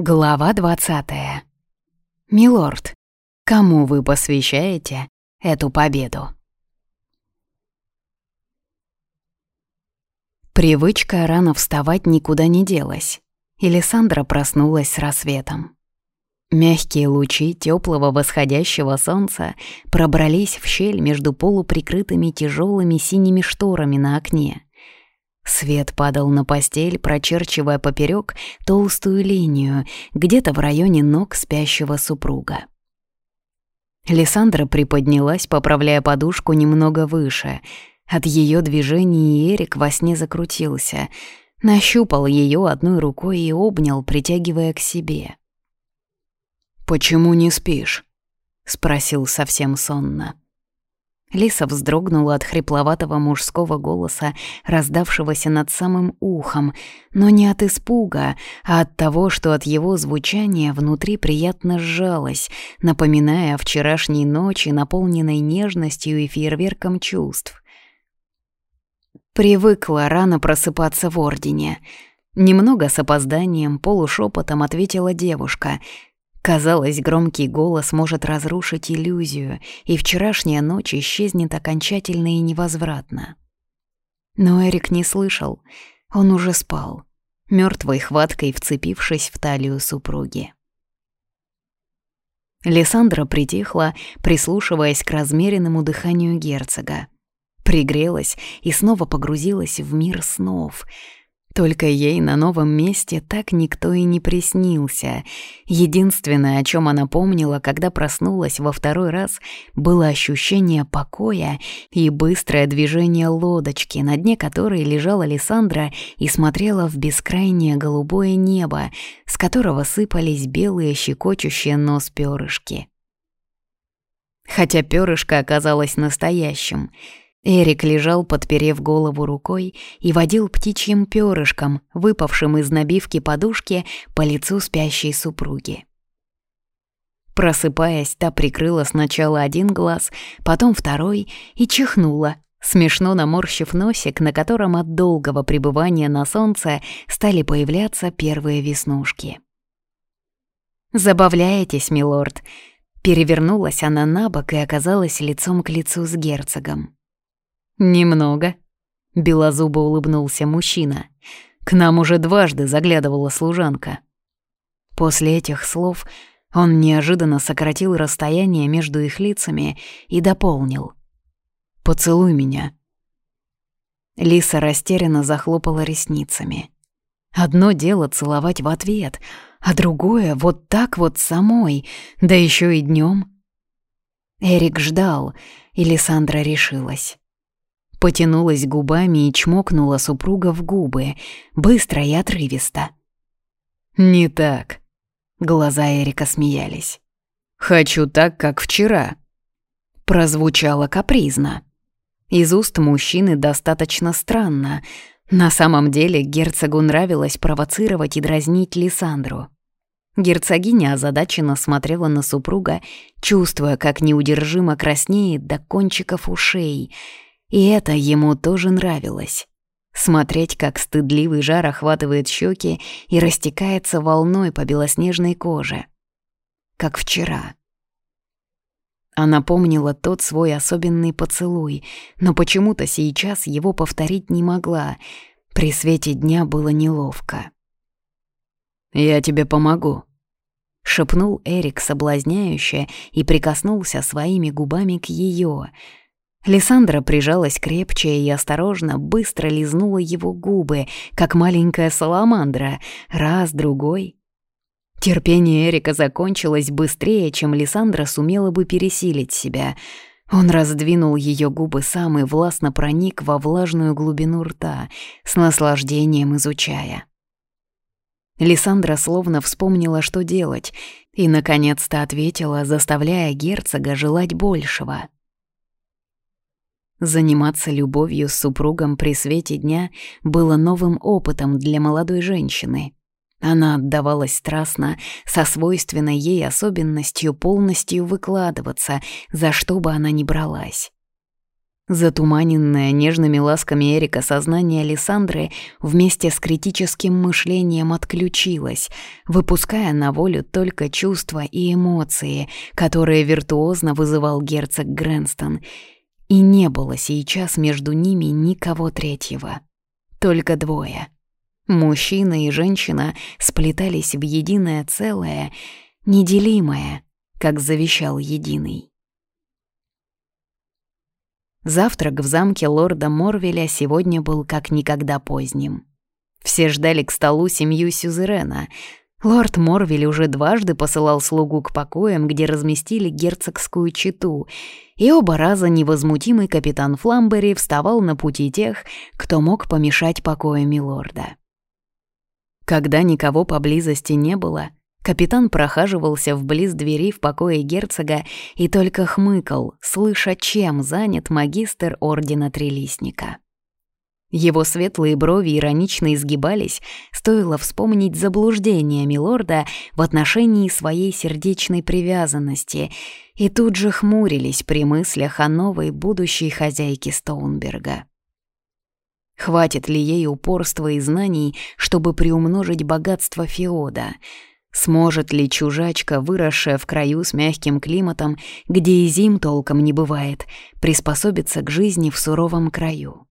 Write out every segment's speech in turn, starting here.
Глава двадцатая. Милорд, кому вы посвящаете эту победу? Привычка рано вставать никуда не делась, и Лиссандра проснулась с рассветом. Мягкие лучи теплого восходящего солнца пробрались в щель между полуприкрытыми тяжелыми синими шторами на окне — Свет падал на постель, прочерчивая поперек толстую линию, где-то в районе ног спящего супруга. Лиссандра приподнялась, поправляя подушку немного выше. От ее движений Эрик во сне закрутился, нащупал ее одной рукой и обнял, притягивая к себе. «Почему не спишь?» — спросил совсем сонно. Лиса вздрогнула от хрипловатого мужского голоса, раздавшегося над самым ухом, но не от испуга, а от того, что от его звучания внутри приятно сжалось, напоминая о вчерашней ночи, наполненной нежностью и фейерверком чувств. Привыкла рано просыпаться в Ордене. Немного с опозданием, полушепотом ответила девушка — Казалось, громкий голос может разрушить иллюзию, и вчерашняя ночь исчезнет окончательно и невозвратно. Но Эрик не слышал, он уже спал, мертвой хваткой вцепившись в талию супруги. Лиссандра притихла, прислушиваясь к размеренному дыханию герцога. Пригрелась и снова погрузилась в мир снов — только ей на новом месте так никто и не приснился. Единственное, о чем она помнила, когда проснулась во второй раз, было ощущение покоя и быстрое движение лодочки, на дне которой лежала Лиссандра и смотрела в бескрайнее голубое небо, с которого сыпались белые щекочущие нос перышки. Хотя перышко оказалось настоящим — Эрик лежал, подперев голову рукой, и водил птичьим перышком, выпавшим из набивки подушки, по лицу спящей супруги. Просыпаясь, та прикрыла сначала один глаз, потом второй и чихнула, смешно наморщив носик, на котором от долгого пребывания на солнце стали появляться первые веснушки. «Забавляетесь, милорд?» Перевернулась она на бок и оказалась лицом к лицу с герцогом. «Немного», — белозубо улыбнулся мужчина. «К нам уже дважды заглядывала служанка». После этих слов он неожиданно сократил расстояние между их лицами и дополнил. «Поцелуй меня». Лиса растерянно захлопала ресницами. Одно дело целовать в ответ, а другое — вот так вот самой, да еще и днем. Эрик ждал, и Лиссандра решилась. Потянулась губами и чмокнула супруга в губы, быстро и отрывисто. «Не так», — глаза Эрика смеялись. «Хочу так, как вчера», — прозвучало капризно. Из уст мужчины достаточно странно. На самом деле герцогу нравилось провоцировать и дразнить Лиссандру. Герцогиня озадаченно смотрела на супруга, чувствуя, как неудержимо краснеет до кончиков ушей — и это ему тоже нравилось. Смотреть, как стыдливый жар охватывает щеки и растекается волной по белоснежной коже. Как вчера. Она помнила тот свой особенный поцелуй, но почему-то сейчас его повторить не могла. При свете дня было неловко. «Я тебе помогу», — шепнул Эрик соблазняюще и прикоснулся своими губами к ее. Лиссандра прижалась крепче и осторожно, быстро лизнула его губы, как маленькая саламандра, раз, другой. Терпение Эрика закончилось быстрее, чем Лиссандра сумела бы пересилить себя. Он раздвинул ее губы сам и властно проник во влажную глубину рта, с наслаждением изучая. Лиссандра словно вспомнила, что делать, и, наконец-то, ответила, заставляя герцога желать большего — Заниматься любовью с супругом при свете дня было новым опытом для молодой женщины. Она отдавалась страстно, со свойственной ей особенностью полностью выкладываться, за что бы она ни бралась. Затуманенное нежными ласками Эрика сознание Александры вместе с критическим мышлением отключилось, выпуская на волю только чувства и эмоции, которые виртуозно вызывал герцог Грэнстон. И не было сейчас между ними никого третьего. Только двое. Мужчина и женщина сплетались в единое целое, неделимое, как завещал Единый. Завтрак в замке лорда Морвеля сегодня был как никогда поздним. Все ждали к столу семью Сюзерена. Лорд Морвель уже дважды посылал слугу к покоям, где разместили герцогскую читу, и оба раза невозмутимый капитан Фламбери вставал на пути тех, кто мог помешать покою милорда. Когда никого поблизости не было, Капитан прохаживался вблиз двери в покое герцога и только хмыкал, слыша, чем занят магистр Ордена Трелисника. Его светлые брови иронично изгибались, стоило вспомнить заблуждение милорда в отношении своей сердечной привязанности, и тут же хмурились при мыслях о новой будущей хозяйке Стоунберга. Хватит ли ей упорства и знаний, чтобы приумножить богатство Феода — Сможет ли чужачка, выросшая в краю с мягким климатом, где и зим толком не бывает, приспособиться к жизни в суровом краю?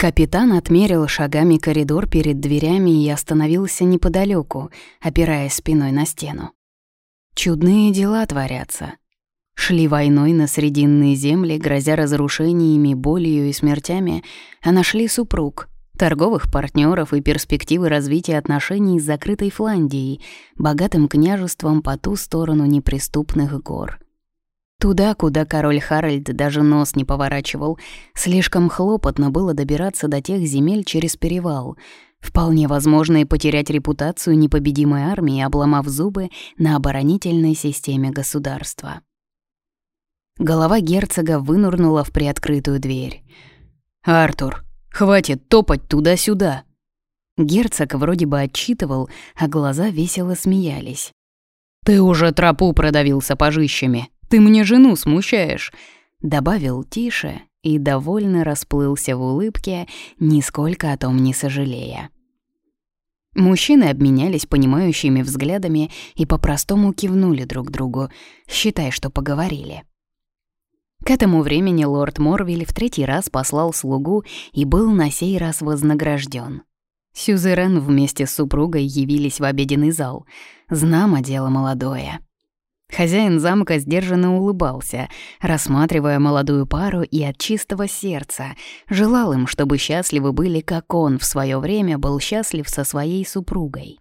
Капитан отмерил шагами коридор перед дверями и остановился неподалеку, опираясь спиной на стену. Чудные дела творятся. Шли войной на срединные земли, грозя разрушениями, болью и смертями, а нашли супруг, торговых партнеров и перспективы развития отношений с закрытой Фландией, богатым княжеством по ту сторону неприступных гор. Туда, куда король Харальд даже нос не поворачивал, слишком хлопотно было добираться до тех земель через перевал. Вполне возможно и потерять репутацию непобедимой армии, обломав зубы на оборонительной системе государства. Голова герцога вынурнула в приоткрытую дверь. «Артур, Хватит топать туда-сюда!» Герцог вроде бы отчитывал, а глаза весело смеялись. «Ты уже тропу продавил сапожищами! Ты мне жену смущаешь!» Добавил тише и довольно расплылся в улыбке, нисколько о том не сожалея. Мужчины обменялись понимающими взглядами и по-простому кивнули друг другу, считай, что поговорили. К этому времени лорд Морвиль в третий раз послал слугу и был на сей раз вознагражден. Сюзерен вместе с супругой явились в обеденный зал. Знамо дело молодое. Хозяин замка сдержанно улыбался, рассматривая молодую пару и от чистого сердца желал им, чтобы счастливы были, как он в свое время был счастлив со своей супругой.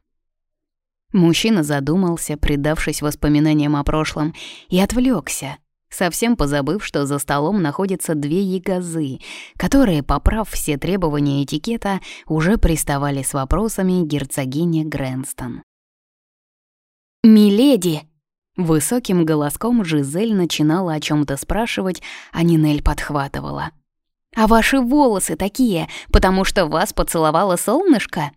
Мужчина задумался, предавшись воспоминаниям о прошлом, и отвлекся, совсем позабыв, что за столом находятся две ягозы, которые, поправ все требования этикета, уже приставали с вопросами герцогине Грэнстон. «Миледи!» Высоким голоском Жизель начинала о чем то спрашивать, а Нинель подхватывала. «А ваши волосы такие, потому что вас поцеловало солнышко?»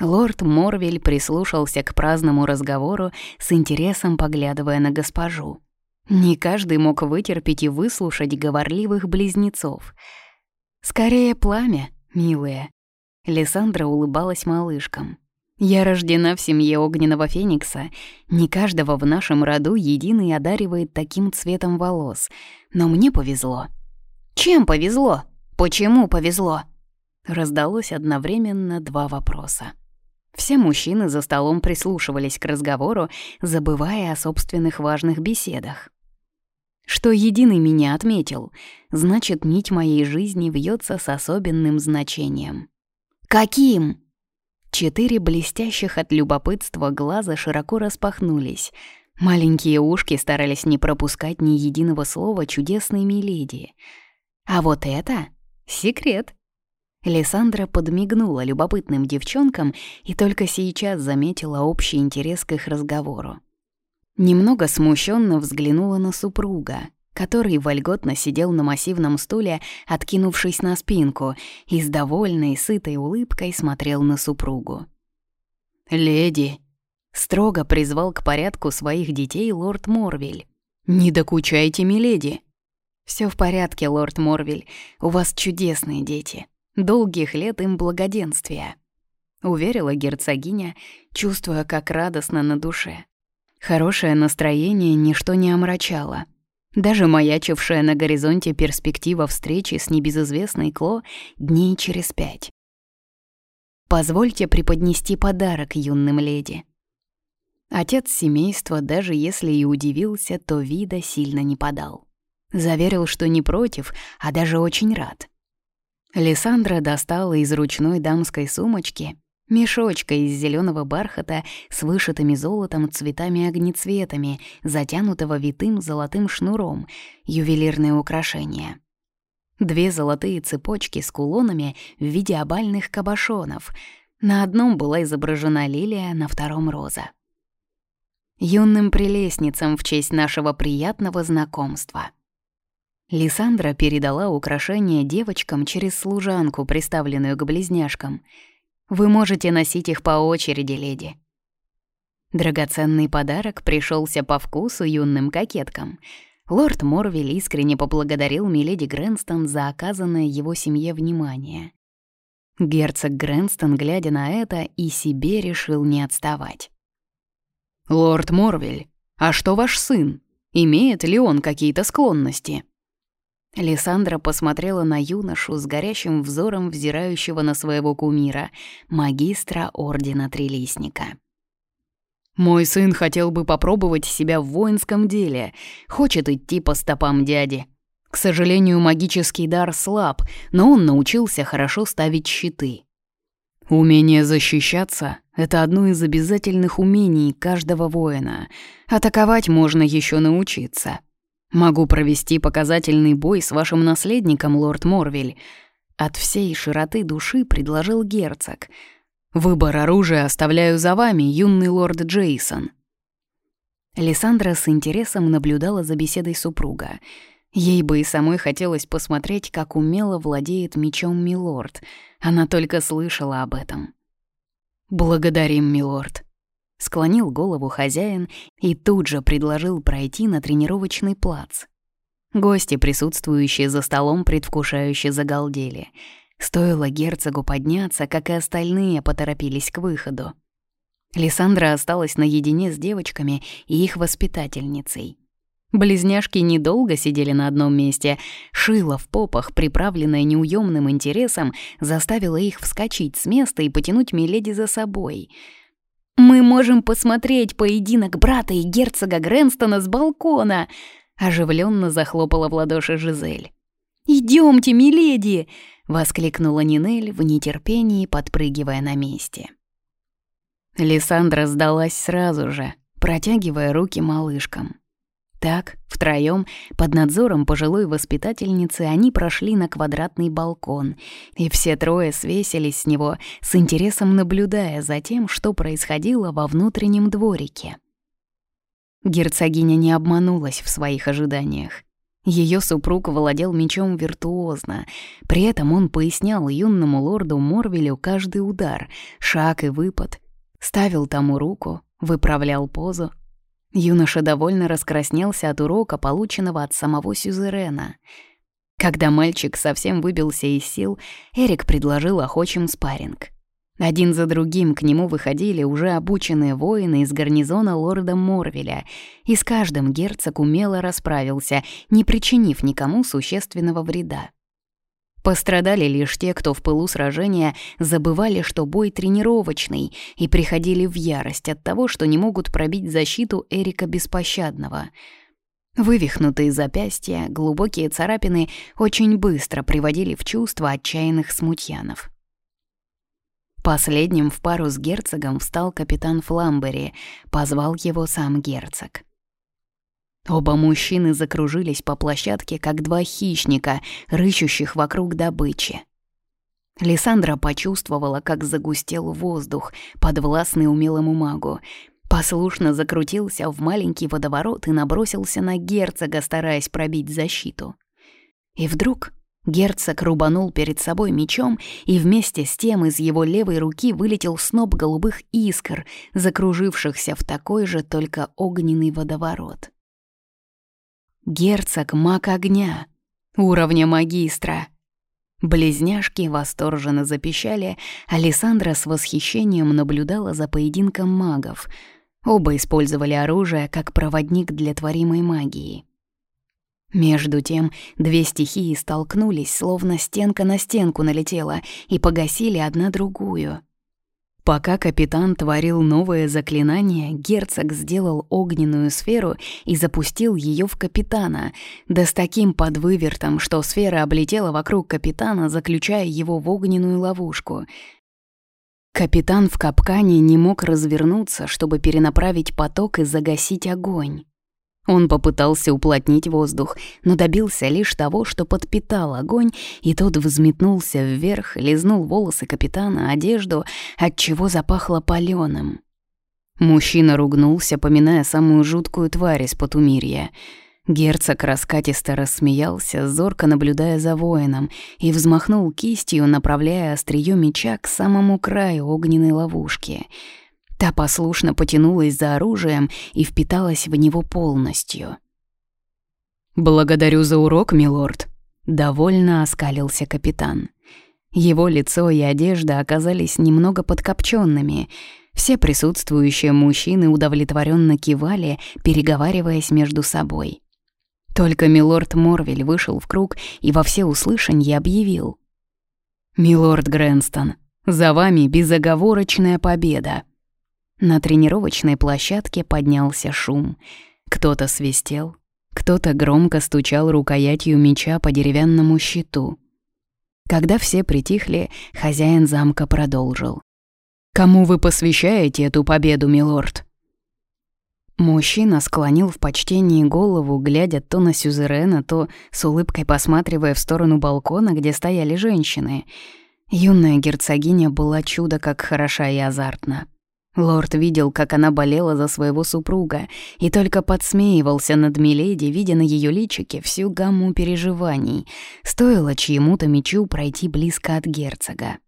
Лорд Морвель прислушался к праздному разговору, с интересом поглядывая на госпожу. Не каждый мог вытерпеть и выслушать говорливых близнецов. «Скорее пламя, милые». Лиссандра улыбалась малышкам. «Я рождена в семье огненного феникса. Не каждого в нашем роду единый одаривает таким цветом волос. Но мне повезло». «Чем повезло? Почему повезло?» Раздалось одновременно два вопроса. Все мужчины за столом прислушивались к разговору, забывая о собственных важных беседах. Что единый меня отметил, значит, нить моей жизни вьется с особенным значением. «Каким?» Четыре блестящих от любопытства глаза широко распахнулись. Маленькие ушки старались не пропускать ни единого слова чудесной миледи. А вот это — секрет. Лиссандра подмигнула любопытным девчонкам и только сейчас заметила общий интерес к их разговору. Немного смущенно взглянула на супруга, который вольготно сидел на массивном стуле, откинувшись на спинку, и с довольной, сытой улыбкой смотрел на супругу. «Леди!» — строго призвал к порядку своих детей лорд Морвель. «Не докучайте, миледи!» Все в порядке, лорд Морвиль. У вас чудесные дети. Долгих лет им благоденствия», — уверила герцогиня, чувствуя, как радостно на душе. Хорошее настроение ничто не омрачало. Даже маячившая на горизонте перспектива встречи с небезызвестной Кло дней через пять. «Позвольте преподнести подарок юным леди». Отец семейства, даже если и удивился, то вида сильно не подал. Заверил, что не против, а даже очень рад. Лиссандра достала из ручной дамской сумочки Мешочка из зеленого бархата с вышитыми золотом цветами-огнецветами, затянутого витым золотым шнуром, ювелирное украшение. Две золотые цепочки с кулонами в виде обальных кабошонов. На одном была изображена лилия, на втором — роза. Юным прелестницам в честь нашего приятного знакомства. Лиссандра передала украшение девочкам через служанку, приставленную к близняшкам — вы можете носить их по очереди, леди». Драгоценный подарок пришелся по вкусу юным кокеткам. Лорд Морвиль искренне поблагодарил миледи Грэнстон за оказанное его семье внимание. Герцог Грэнстон, глядя на это, и себе решил не отставать. «Лорд Морвиль, а что ваш сын? Имеет ли он какие-то склонности?» Лиссандра посмотрела на юношу с горящим взором взирающего на своего кумира, магистра Ордена Трилистника. «Мой сын хотел бы попробовать себя в воинском деле, хочет идти по стопам дяди. К сожалению, магический дар слаб, но он научился хорошо ставить щиты. Умение защищаться — это одно из обязательных умений каждого воина. Атаковать можно еще научиться». Могу провести показательный бой с вашим наследником, лорд Морвиль. От всей широты души предложил герцог. Выбор оружия оставляю за вами, юный лорд Джейсон. Лиссандра с интересом наблюдала за беседой супруга. Ей бы и самой хотелось посмотреть, как умело владеет мечом милорд. Она только слышала об этом. «Благодарим, милорд», Склонил голову хозяин и тут же предложил пройти на тренировочный плац. Гости, присутствующие за столом, предвкушающе загалдели. Стоило герцогу подняться, как и остальные поторопились к выходу. Лиссандра осталась наедине с девочками и их воспитательницей. Близняшки недолго сидели на одном месте. Шила в попах, приправленная неуемным интересом, заставила их вскочить с места и потянуть Миледи за собой — «Мы можем посмотреть поединок брата и герцога Грэнстона с балкона!» — оживленно захлопала в ладоши Жизель. «Идемте, миледи!» — воскликнула Нинель в нетерпении, подпрыгивая на месте. Лиссандра сдалась сразу же, протягивая руки малышкам. Так, втроём, под надзором пожилой воспитательницы, они прошли на квадратный балкон, и все трое свесились с него, с интересом наблюдая за тем, что происходило во внутреннем дворике. Герцогиня не обманулась в своих ожиданиях. Ее супруг владел мечом виртуозно, при этом он пояснял юному лорду Морвелю каждый удар, шаг и выпад, ставил тому руку, выправлял позу, Юноша довольно раскраснелся от урока, полученного от самого Сюзерена. Когда мальчик совсем выбился из сил, Эрик предложил охочим спарринг. Один за другим к нему выходили уже обученные воины из гарнизона лорда Морвеля, и с каждым герцог умело расправился, не причинив никому существенного вреда. Пострадали лишь те, кто в пылу сражения забывали, что бой тренировочный, и приходили в ярость от того, что не могут пробить защиту Эрика Беспощадного. Вывихнутые запястья, глубокие царапины очень быстро приводили в чувство отчаянных смутьянов. Последним в пару с герцогом встал капитан Фламбери, позвал его сам герцог. Оба мужчины закружились по площадке, как два хищника, рыщущих вокруг добычи. Лиссандра почувствовала, как загустел воздух, подвластный умелому магу. Послушно закрутился в маленький водоворот и набросился на герцога, стараясь пробить защиту. И вдруг герцог рубанул перед собой мечом, и вместе с тем из его левой руки вылетел сноп голубых искр, закружившихся в такой же, только огненный водоворот. Герцог — маг огня, Уровня магистра. Близняшки восторженно запищали, Александра с восхищением наблюдала за поединком магов. Оба использовали оружие как проводник для творимой магии. Между тем две стихии столкнулись, словно стенка на стенку налетела, и погасили одна другую. Пока капитан творил новое заклинание, герцог сделал огненную сферу и запустил ее в капитана, да с таким подвывертом, что сфера облетела вокруг капитана, заключая его в огненную ловушку. Капитан в капкане не мог развернуться, чтобы перенаправить поток и загасить огонь. Он попытался уплотнить воздух, но добился лишь того, что подпитал огонь, и тот взметнулся вверх, лизнул волосы капитана, одежду, от чего запахло палёным. Мужчина ругнулся, поминая самую жуткую тварь из Потумирья. Герцог раскатисто рассмеялся, зорко наблюдая за воином, и взмахнул кистью, направляя острие меча к самому краю огненной ловушки — Та послушно потянулась за оружием и впиталась в него полностью. «Благодарю за урок, милорд», — довольно оскалился капитан. Его лицо и одежда оказались немного подкопченными. Все присутствующие мужчины удовлетворенно кивали, переговариваясь между собой. Только милорд Морвель вышел в круг и во всеуслышанье объявил. «Милорд Грэнстон, за вами безоговорочная победа!» На тренировочной площадке поднялся шум. Кто-то свистел, кто-то громко стучал рукоятью меча по деревянному щиту. Когда все притихли, хозяин замка продолжил. «Кому вы посвящаете эту победу, милорд?» Мужчина склонил в почтении голову, глядя то на Сюзерена, то с улыбкой посматривая в сторону балкона, где стояли женщины. Юная герцогиня была чудо как хороша и азартна. Лорд видел, как она болела за своего супруга, и только подсмеивался над Миледи, видя на ее личике всю гамму переживаний. Стоило чьему-то мечу пройти близко от герцога.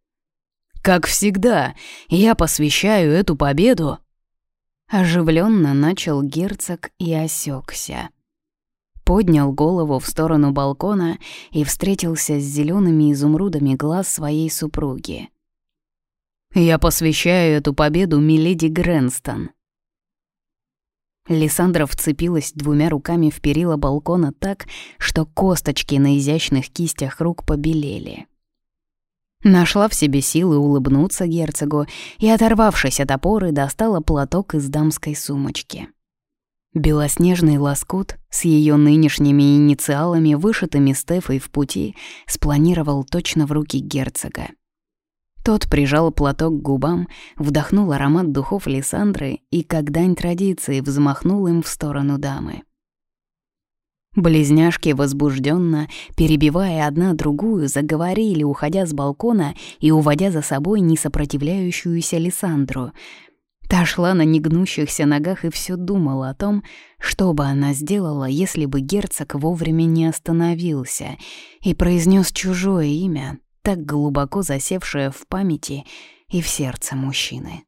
«Как всегда, я посвящаю эту победу!» Оживленно начал герцог и осекся. Поднял голову в сторону балкона и встретился с зелеными изумрудами глаз своей супруги. Я посвящаю эту победу миледи Грэнстон». Лиссандра вцепилась двумя руками в перила балкона так, что косточки на изящных кистях рук побелели. Нашла в себе силы улыбнуться герцогу и, оторвавшись от опоры, достала платок из дамской сумочки. Белоснежный лоскут с ее нынешними инициалами, вышитыми Стефой в пути, спланировал точно в руки герцога. Тот прижал платок к губам, вдохнул аромат духов Лиссандры и, как дань традиции, взмахнул им в сторону дамы. Близняшки возбужденно, перебивая одна другую, заговорили, уходя с балкона и уводя за собой несопротивляющуюся Лиссандру. Та шла на негнущихся ногах и все думала о том, что бы она сделала, если бы герцог вовремя не остановился и произнес чужое имя, так глубоко засевшая в памяти и в сердце мужчины.